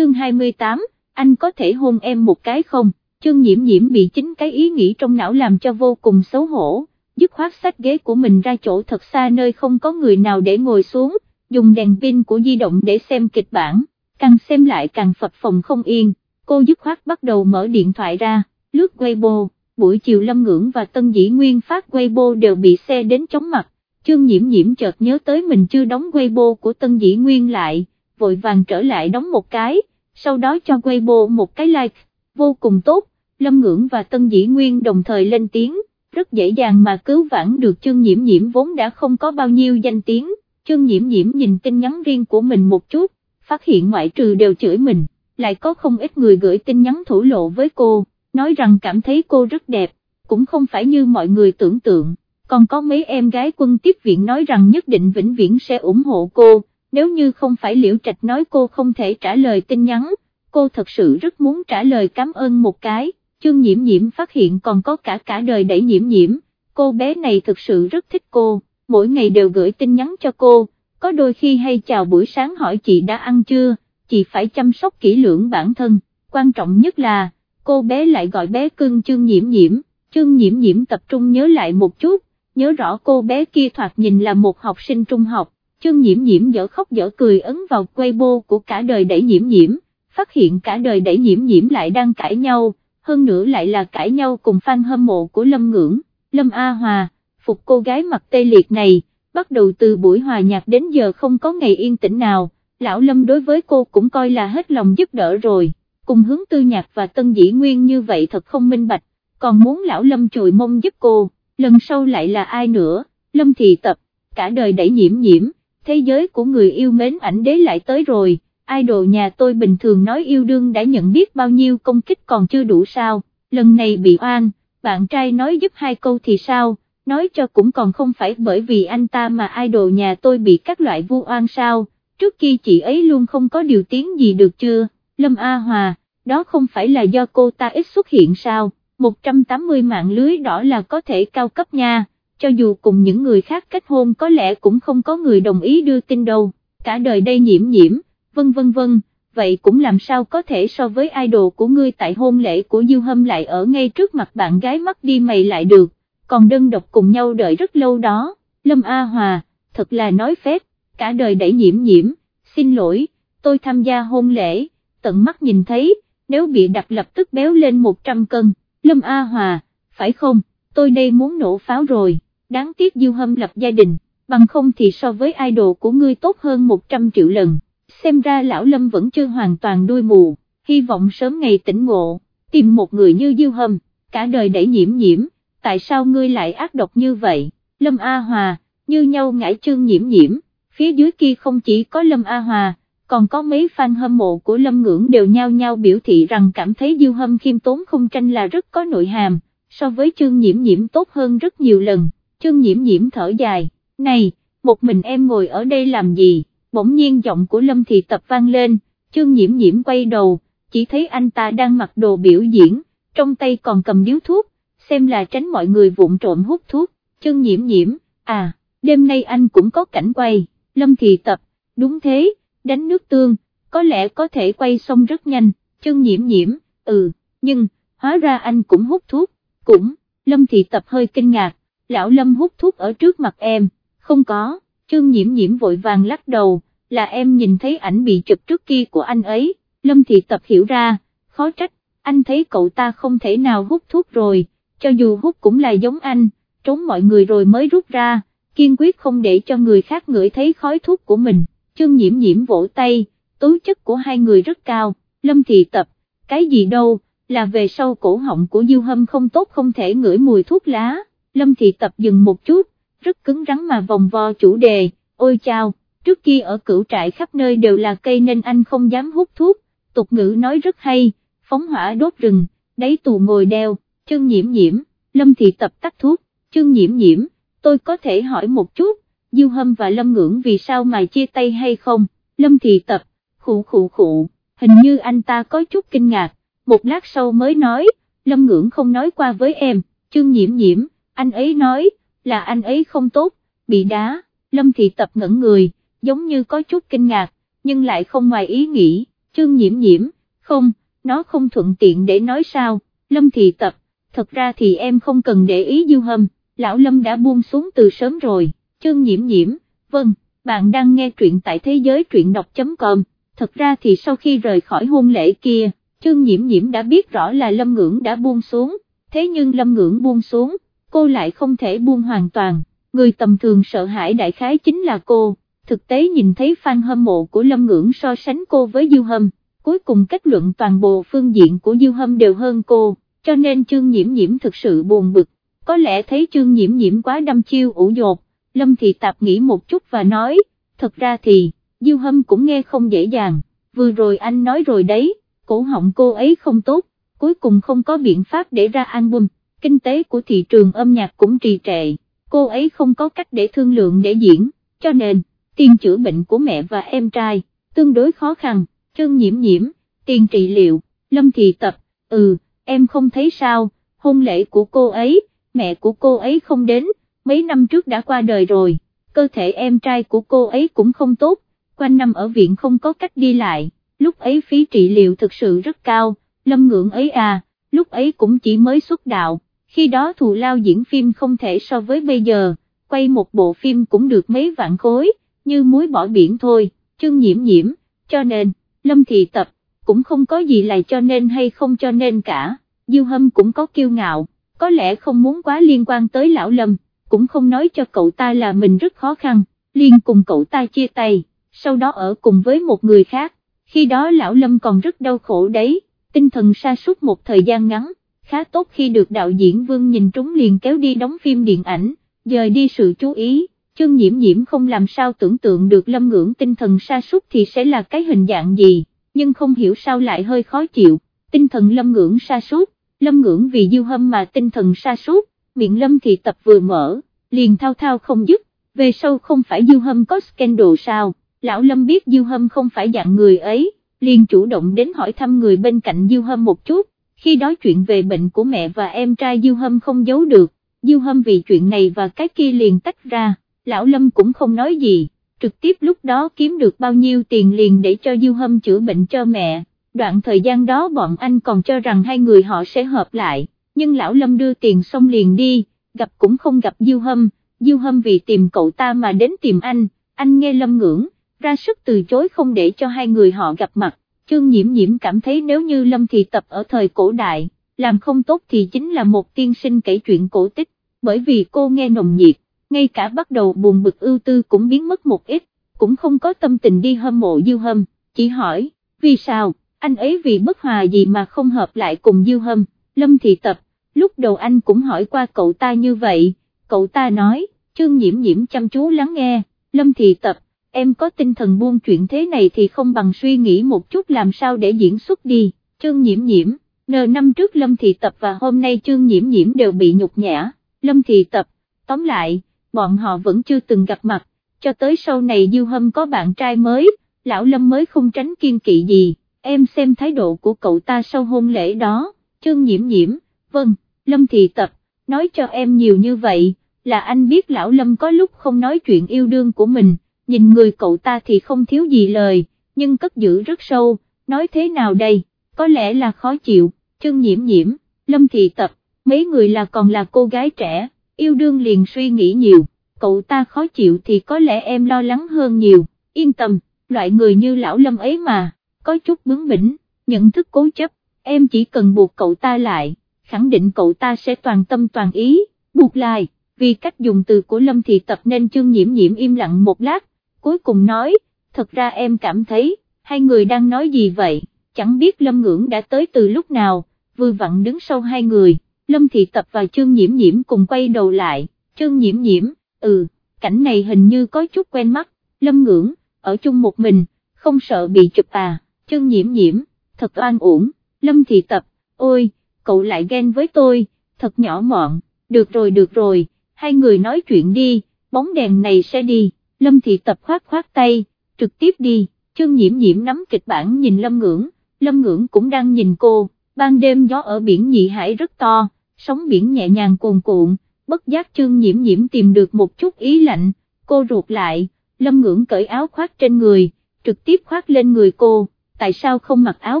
chương 28, anh có thể hôn em một cái không, chương nhiễm nhiễm bị chính cái ý nghĩ trong não làm cho vô cùng xấu hổ, dứt khoát sách ghế của mình ra chỗ thật xa nơi không có người nào để ngồi xuống, dùng đèn pin của di động để xem kịch bản, càng xem lại càng phật phòng không yên, cô dứt khoát bắt đầu mở điện thoại ra, lướt Weibo, buổi chiều Lâm Ngưỡng và Tân Dĩ Nguyên phát Weibo đều bị xe đến chóng mặt, chương nhiễm nhiễm chợt nhớ tới mình chưa đóng Weibo của Tân Dĩ Nguyên lại, vội vàng trở lại đóng một cái, sau đó cho Weibo một cái like, vô cùng tốt, Lâm Ngưỡng và Tân Dĩ Nguyên đồng thời lên tiếng, rất dễ dàng mà cứu vãn được trương nhiễm nhiễm vốn đã không có bao nhiêu danh tiếng, trương nhiễm nhiễm nhìn tin nhắn riêng của mình một chút, phát hiện ngoại trừ đều chửi mình, lại có không ít người gửi tin nhắn thủ lộ với cô, nói rằng cảm thấy cô rất đẹp, cũng không phải như mọi người tưởng tượng, còn có mấy em gái quân tiếp viện nói rằng nhất định vĩnh viễn sẽ ủng hộ cô, nếu như không phải Liễu Trạch nói cô không thể trả lời tin nhắn, cô thật sự rất muốn trả lời cảm ơn một cái, chương nhiễm nhiễm phát hiện còn có cả cả đời đẩy nhiễm nhiễm, cô bé này thực sự rất thích cô, mỗi ngày đều gửi tin nhắn cho cô, có đôi khi hay chào buổi sáng hỏi chị đã ăn chưa, chị phải chăm sóc kỹ lưỡng bản thân, quan trọng nhất là, cô bé lại gọi bé cưng chương nhiễm nhiễm, chương nhiễm nhiễm tập trung nhớ lại một chút, nhớ rõ cô bé kia thoạt nhìn là một học sinh trung học, chương nhiễm nhiễm dở khóc dở cười ấn vào Weibo của cả đời đẩy nhiễm nhiễm, phát hiện cả đời đẩy nhiễm nhiễm lại đang cãi nhau, hơn nữa lại là cãi nhau cùng fan hâm mộ của Lâm Ngưỡng, Lâm A Hòa, phục cô gái mặt tê liệt này, bắt đầu từ buổi hòa nhạc đến giờ không có ngày yên tĩnh nào, lão Lâm đối với cô cũng coi là hết lòng giúp đỡ rồi, cùng hướng tư nhạc và tân dĩ nguyên như vậy thật không minh bạch, còn muốn lão Lâm chùi mông giúp cô, lần sau lại là ai nữa, Lâm Thị Tập, cả đời đẩy nhiễm nhiễm thế giới của người yêu mến ảnh đế lại tới rồi, idol nhà tôi bình thường nói yêu đương đã nhận biết bao nhiêu công kích còn chưa đủ sao, lần này bị oan, bạn trai nói giúp hai câu thì sao, nói cho cũng còn không phải bởi vì anh ta mà idol nhà tôi bị các loại vu oan sao, trước kia chị ấy luôn không có điều tiếng gì được chưa, Lâm A Hòa, đó không phải là do cô ta ít xuất hiện sao, 180 mạng lưới đỏ là có thể cao cấp nha cho dù cùng những người khác kết hôn có lẽ cũng không có người đồng ý đưa tin đâu, cả đời đây nhiễm nhiễm, vân vân vân, vậy cũng làm sao có thể so với idol của ngươi tại hôn lễ của Diêu Hâm lại ở ngay trước mặt bạn gái mất đi mày lại được, còn đơn độc cùng nhau đợi rất lâu đó, Lâm A Hòa, thật là nói phép, cả đời đẩy nhiễm nhiễm, xin lỗi, tôi tham gia hôn lễ, tận mắt nhìn thấy, nếu bị đặt lập tức béo lên 100 cân, Lâm A Hòa, phải không, tôi đây muốn nổ pháo rồi đáng tiếc Diêu Hâm lập gia đình, bằng không thì so với idol của ngươi tốt hơn 100 triệu lần, xem ra lão Lâm vẫn chưa hoàn toàn đuôi mù, hy vọng sớm ngày tỉnh ngộ, tìm một người như Diêu Hâm, cả đời đẩy nhiễm nhiễm, tại sao ngươi lại ác độc như vậy, Lâm A Hòa, như nhau ngãi chương nhiễm nhiễm, phía dưới kia không chỉ có Lâm A Hòa, còn có mấy fan hâm mộ của Lâm Ngưỡng đều nhao nhao biểu thị rằng cảm thấy Diêu Hâm khiêm tốn không tranh là rất có nội hàm, so với chương nhiễm nhiễm tốt hơn rất nhiều lần chương nhiễm nhiễm thở dài, này, một mình em ngồi ở đây làm gì, bỗng nhiên giọng của Lâm Thị Tập vang lên, chương nhiễm nhiễm quay đầu, chỉ thấy anh ta đang mặc đồ biểu diễn, trong tay còn cầm điếu thuốc, xem là tránh mọi người vụng trộm hút thuốc, chương nhiễm nhiễm, à, đêm nay anh cũng có cảnh quay, Lâm Thị Tập, đúng thế, đánh nước tương, có lẽ có thể quay xong rất nhanh, chương nhiễm nhiễm, ừ, nhưng, hóa ra anh cũng hút thuốc, cũng, Lâm Thị Tập hơi kinh ngạc, lão Lâm hút thuốc ở trước mặt em, không có, chương nhiễm nhiễm vội vàng lắc đầu, là em nhìn thấy ảnh bị chụp trước kia của anh ấy, Lâm Thị Tập hiểu ra, khó trách, anh thấy cậu ta không thể nào hút thuốc rồi, cho dù hút cũng là giống anh, trốn mọi người rồi mới rút ra, kiên quyết không để cho người khác ngửi thấy khói thuốc của mình, chương nhiễm nhiễm vỗ tay, tố chất của hai người rất cao, Lâm Thị Tập, cái gì đâu, là về sau cổ họng của Diêu Hâm không tốt không thể ngửi mùi thuốc lá. Lâm Thị Tập dừng một chút, rất cứng rắn mà vòng vo chủ đề, ôi chao, trước kia ở cửu trại khắp nơi đều là cây nên anh không dám hút thuốc, tục ngữ nói rất hay, phóng hỏa đốt rừng, đáy tù ngồi đeo, chân nhiễm nhiễm, Lâm Thị Tập tắt thuốc, chân nhiễm nhiễm, tôi có thể hỏi một chút, Diêu Hâm và Lâm Ngưỡng vì sao mà chia tay hay không, Lâm Thị Tập, khụ khụ khụ, hình như anh ta có chút kinh ngạc, một lát sau mới nói, Lâm Ngưỡng không nói qua với em, chân nhiễm nhiễm, anh ấy nói, là anh ấy không tốt, bị đá, Lâm Thị Tập ngẩn người, giống như có chút kinh ngạc, nhưng lại không ngoài ý nghĩ, chương nhiễm nhiễm, không, nó không thuận tiện để nói sao, Lâm Thị Tập, thật ra thì em không cần để ý dư Hâm, lão Lâm đã buông xuống từ sớm rồi, chương nhiễm nhiễm, vâng, bạn đang nghe truyện tại thế giới truyện đọc.com, thật ra thì sau khi rời khỏi hôn lễ kia, chương nhiễm nhiễm đã biết rõ là Lâm Ngưỡng đã buông xuống, thế nhưng Lâm Ngưỡng buông xuống, cô lại không thể buông hoàn toàn, người tầm thường sợ hãi đại khái chính là cô, thực tế nhìn thấy fan hâm mộ của Lâm Ngưỡng so sánh cô với Diêu Hâm, cuối cùng kết luận toàn bộ phương diện của Diêu Hâm đều hơn cô, cho nên Trương nhiễm nhiễm thực sự buồn bực, có lẽ thấy Trương nhiễm nhiễm quá đâm chiêu ủ dột, Lâm Thị Tạp nghĩ một chút và nói, thật ra thì, Diêu Hâm cũng nghe không dễ dàng, vừa rồi anh nói rồi đấy, cổ họng cô ấy không tốt, cuối cùng không có biện pháp để ra album, kinh tế của thị trường âm nhạc cũng trì trệ, cô ấy không có cách để thương lượng để diễn, cho nên, tiền chữa bệnh của mẹ và em trai, tương đối khó khăn, chân nhiễm nhiễm, tiền trị liệu, Lâm Thị Tập, ừ, em không thấy sao, hôn lễ của cô ấy, mẹ của cô ấy không đến, mấy năm trước đã qua đời rồi, cơ thể em trai của cô ấy cũng không tốt, quanh năm ở viện không có cách đi lại, lúc ấy phí trị liệu thực sự rất cao, lâm ngưỡng ấy à, lúc ấy cũng chỉ mới xuất đạo, khi đó thù lao diễn phim không thể so với bây giờ, quay một bộ phim cũng được mấy vạn khối, như muối bỏ biển thôi, chương nhiễm nhiễm, cho nên, lâm thị tập, cũng không có gì là cho nên hay không cho nên cả, Diêu Hâm cũng có kiêu ngạo, có lẽ không muốn quá liên quan tới lão lâm, cũng không nói cho cậu ta là mình rất khó khăn, liên cùng cậu ta chia tay, sau đó ở cùng với một người khác, khi đó lão lâm còn rất đau khổ đấy, tinh thần sa sút một thời gian ngắn, khá tốt khi được đạo diễn Vương nhìn trúng liền kéo đi đóng phim điện ảnh, dời đi sự chú ý. Chương nhiễm nhiễm không làm sao tưởng tượng được lâm ngưỡng tinh thần sa sút thì sẽ là cái hình dạng gì, nhưng không hiểu sao lại hơi khó chịu, tinh thần lâm ngưỡng sa sút lâm ngưỡng vì dư hâm mà tinh thần sa sút miệng lâm thì tập vừa mở, liền thao thao không dứt, về sau không phải dư hâm có scandal sao, lão lâm biết dư hâm không phải dạng người ấy, liền chủ động đến hỏi thăm người bên cạnh dư hâm một chút, khi đó chuyện về bệnh của mẹ và em trai diêu hâm không giấu được, diêu hâm vì chuyện này và cái kia liền tách ra, lão lâm cũng không nói gì, trực tiếp lúc đó kiếm được bao nhiêu tiền liền để cho diêu hâm chữa bệnh cho mẹ. Đoạn thời gian đó bọn anh còn cho rằng hai người họ sẽ hợp lại, nhưng lão Lâm đưa tiền xong liền đi, gặp cũng không gặp Diêu Hâm, Diêu Hâm vì tìm cậu ta mà đến tìm anh, anh nghe Lâm ngưỡng, ra sức từ chối không để cho hai người họ gặp mặt, chương nhiễm nhiễm cảm thấy nếu như Lâm Thị tập ở thời cổ đại, làm không tốt thì chính là một tiên sinh kể chuyện cổ tích, bởi vì cô nghe nồng nhiệt, ngay cả bắt đầu buồn bực ưu tư cũng biến mất một ít, cũng không có tâm tình đi hâm mộ Diêu Hâm, chỉ hỏi, vì sao? anh ấy vì bất hòa gì mà không hợp lại cùng Diêu Hâm, Lâm Thị Tập, lúc đầu anh cũng hỏi qua cậu ta như vậy, cậu ta nói, chương nhiễm nhiễm chăm chú lắng nghe, Lâm Thị Tập, em có tinh thần buông chuyện thế này thì không bằng suy nghĩ một chút làm sao để diễn xuất đi, chương nhiễm nhiễm, nờ năm trước Lâm Thị Tập và hôm nay chương nhiễm nhiễm đều bị nhục nhã, Lâm Thị Tập, tóm lại, bọn họ vẫn chưa từng gặp mặt, cho tới sau này Diêu Hâm có bạn trai mới, lão Lâm mới không tránh kiên kỵ gì. Em xem thái độ của cậu ta sau hôn lễ đó, chương nhiễm nhiễm, vâng, Lâm Thị Tập, nói cho em nhiều như vậy, là anh biết lão Lâm có lúc không nói chuyện yêu đương của mình, nhìn người cậu ta thì không thiếu gì lời, nhưng cất giữ rất sâu, nói thế nào đây, có lẽ là khó chịu, chương nhiễm nhiễm, Lâm Thị Tập, mấy người là còn là cô gái trẻ, yêu đương liền suy nghĩ nhiều, cậu ta khó chịu thì có lẽ em lo lắng hơn nhiều, yên tâm, loại người như lão Lâm ấy mà có chút bướng bỉnh, nhận thức cố chấp, em chỉ cần buộc cậu ta lại, khẳng định cậu ta sẽ toàn tâm toàn ý, buộc lại, vì cách dùng từ của Lâm Thị Tập nên chương nhiễm nhiễm im lặng một lát, cuối cùng nói, thật ra em cảm thấy, hai người đang nói gì vậy, chẳng biết Lâm Ngưỡng đã tới từ lúc nào, vừa vặn đứng sau hai người, Lâm Thị Tập và Trương nhiễm nhiễm cùng quay đầu lại, Trương nhiễm nhiễm, ừ, cảnh này hình như có chút quen mắt, Lâm Ngưỡng, ở chung một mình, không sợ bị chụp à? Trương nhiễm nhiễm, thật oan uổng, lâm thị tập, ôi, cậu lại ghen với tôi, thật nhỏ mọn, được rồi được rồi, hai người nói chuyện đi, bóng đèn này sẽ đi, lâm thị tập khoát khoát tay, trực tiếp đi, Trương nhiễm nhiễm nắm kịch bản nhìn lâm ngưỡng, lâm ngưỡng cũng đang nhìn cô, ban đêm gió ở biển nhị hải rất to, sóng biển nhẹ nhàng cuồn cuộn, bất giác Trương nhiễm nhiễm tìm được một chút ý lạnh, cô ruột lại, lâm ngưỡng cởi áo khoác trên người, trực tiếp khoác lên người cô tại sao không mặc áo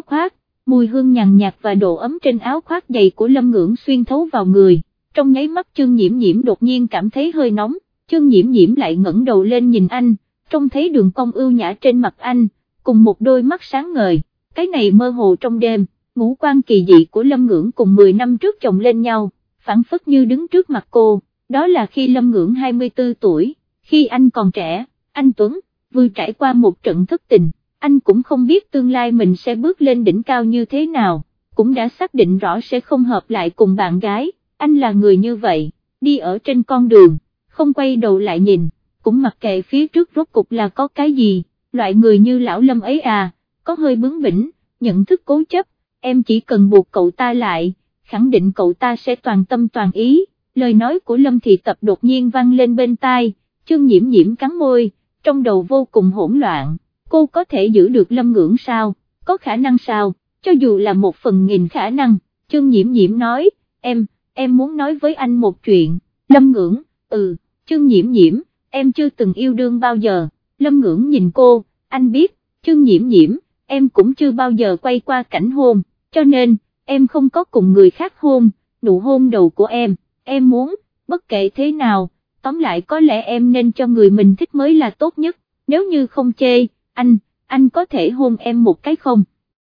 khoác, mùi hương nhàn nhạt và độ ấm trên áo khoác dày của lâm ngưỡng xuyên thấu vào người, trong nháy mắt chương nhiễm nhiễm đột nhiên cảm thấy hơi nóng, chương nhiễm nhiễm lại ngẩng đầu lên nhìn anh, trông thấy đường cong ưu nhã trên mặt anh, cùng một đôi mắt sáng ngời, cái này mơ hồ trong đêm, ngũ quan kỳ dị của lâm ngưỡng cùng 10 năm trước chồng lên nhau, phản phất như đứng trước mặt cô, đó là khi lâm ngưỡng 24 tuổi, khi anh còn trẻ, anh Tuấn, vừa trải qua một trận thất tình anh cũng không biết tương lai mình sẽ bước lên đỉnh cao như thế nào, cũng đã xác định rõ sẽ không hợp lại cùng bạn gái, anh là người như vậy, đi ở trên con đường, không quay đầu lại nhìn, cũng mặc kệ phía trước rốt cục là có cái gì, loại người như lão lâm ấy à, có hơi bướng bỉnh, nhận thức cố chấp, em chỉ cần buộc cậu ta lại, khẳng định cậu ta sẽ toàn tâm toàn ý, lời nói của lâm thị tập đột nhiên vang lên bên tai, chương nhiễm nhiễm cắn môi, trong đầu vô cùng hỗn loạn cô có thể giữ được lâm ngưỡng sao, có khả năng sao, cho dù là một phần nghìn khả năng, chương nhiễm nhiễm nói, em, em muốn nói với anh một chuyện, lâm ngưỡng, ừ, chương nhiễm nhiễm, em chưa từng yêu đương bao giờ, lâm ngưỡng nhìn cô, anh biết, chương nhiễm nhiễm, em cũng chưa bao giờ quay qua cảnh hôn, cho nên, em không có cùng người khác hôn, nụ hôn đầu của em, em muốn, bất kể thế nào, tóm lại có lẽ em nên cho người mình thích mới là tốt nhất, nếu như không chê anh, anh có thể hôn em một cái không?